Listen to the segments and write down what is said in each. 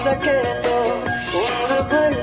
सके तो उम्र भर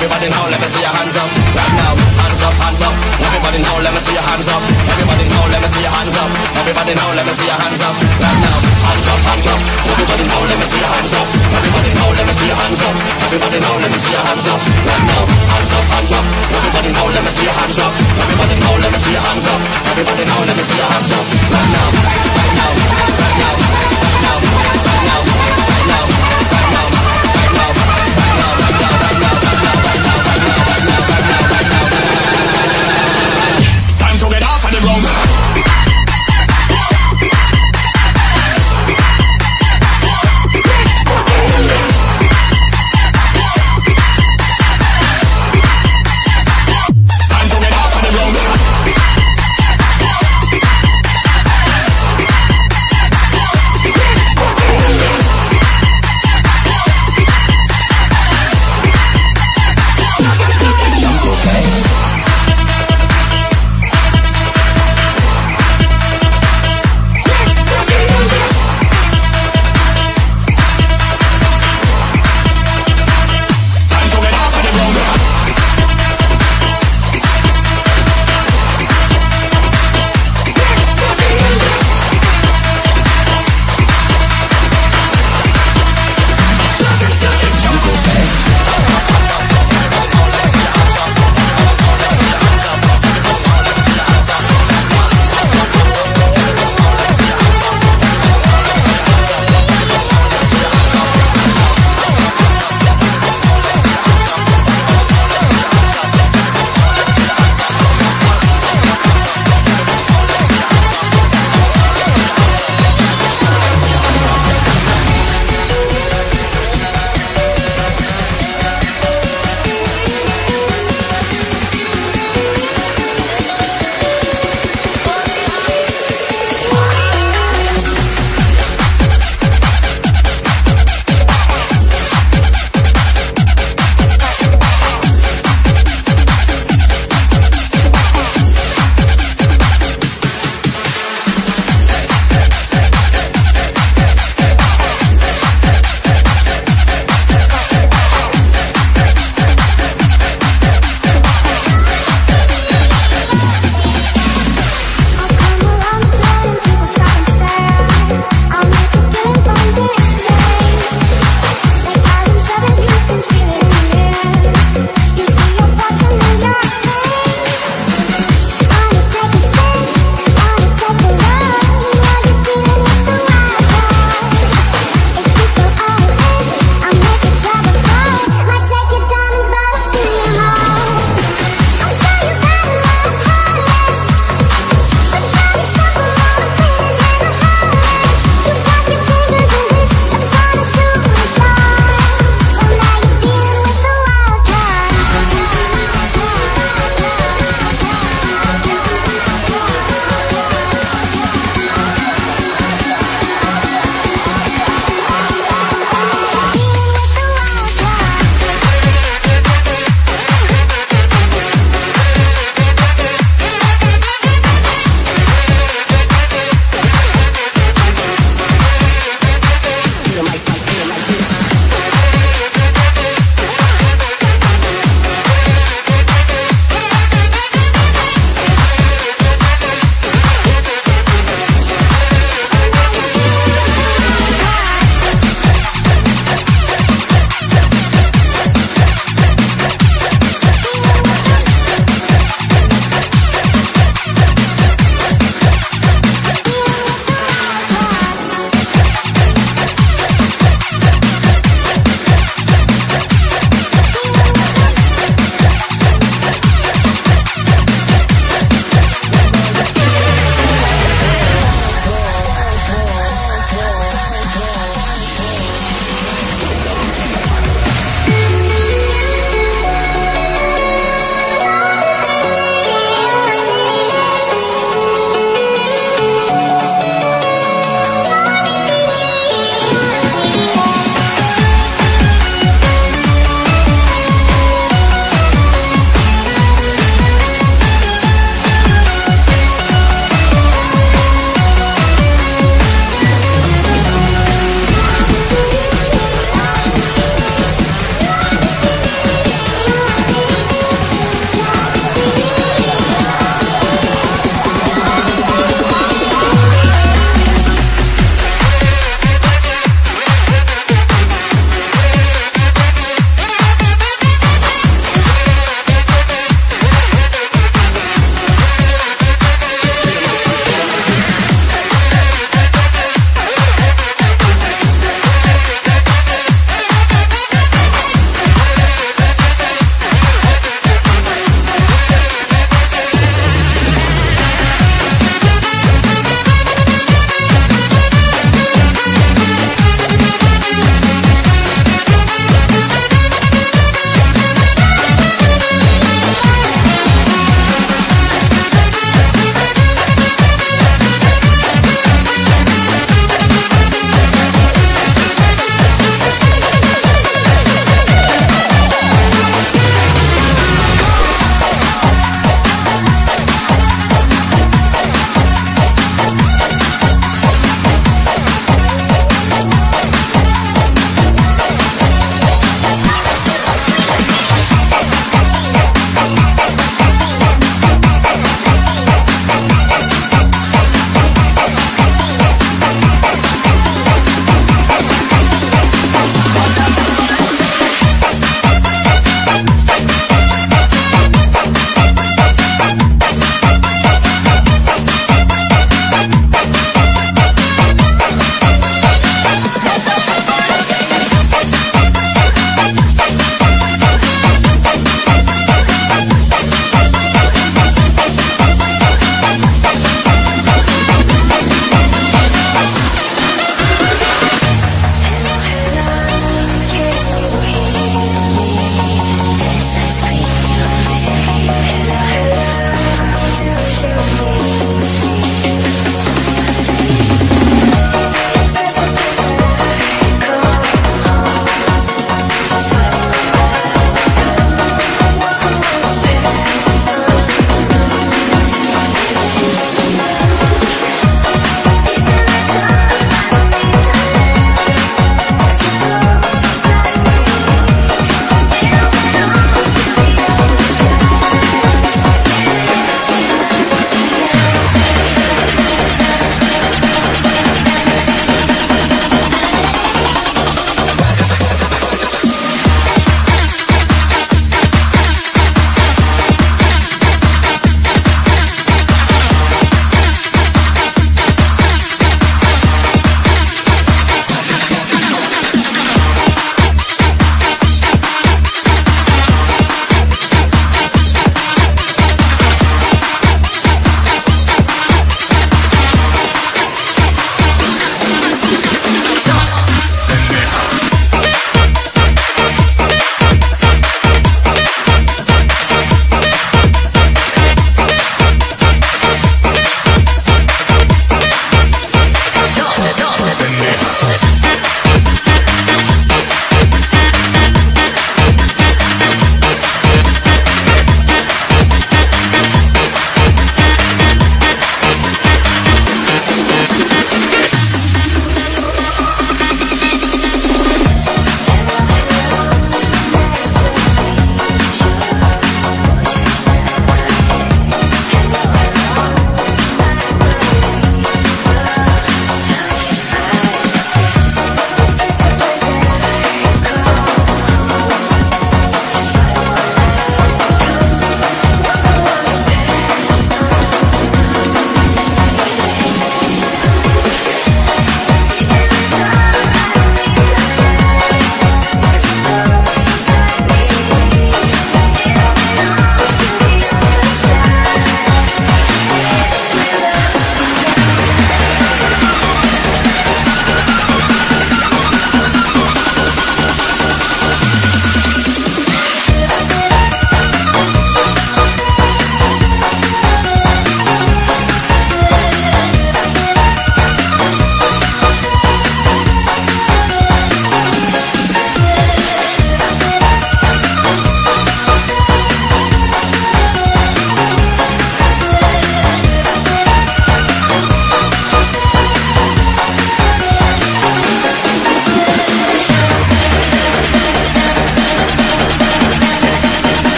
Everybody now, let me see your hands up. Right now, hands up, hands up. Everybody now, let me see your hands up. Everybody now, let me see your hands up. Everybody now, let me see your hands up. Right now, hands up, hands up. Everybody now, let me see your hands up. Everybody now, let me see your hands up. Everybody now, let me see your hands up. Right now, hands up, hands up. Everybody now, let me see your hands up. Everybody now, let me see your hands up. Everybody now, let me see your hands up. Right now, right now, right now.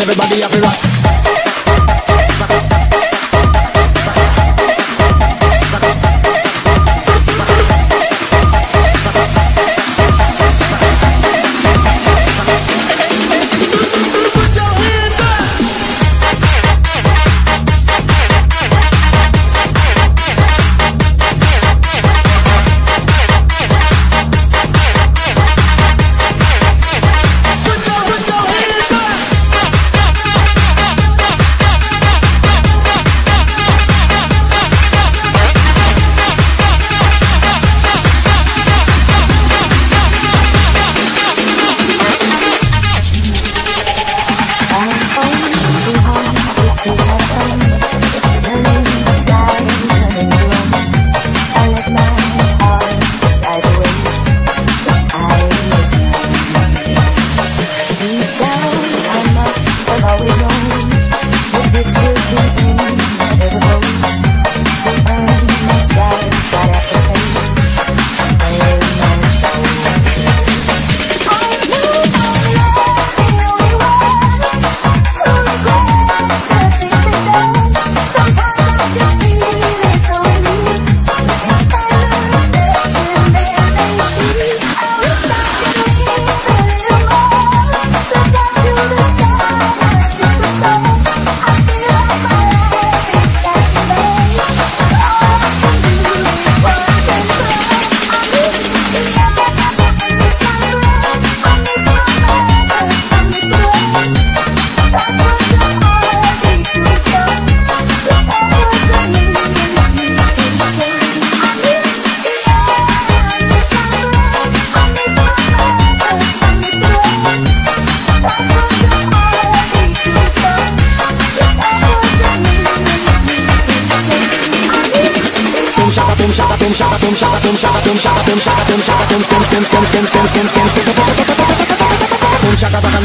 and everybody have a rock.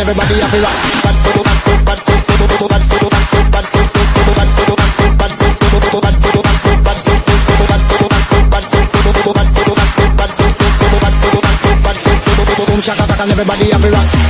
everybody happy rock. everybody, boo bad boo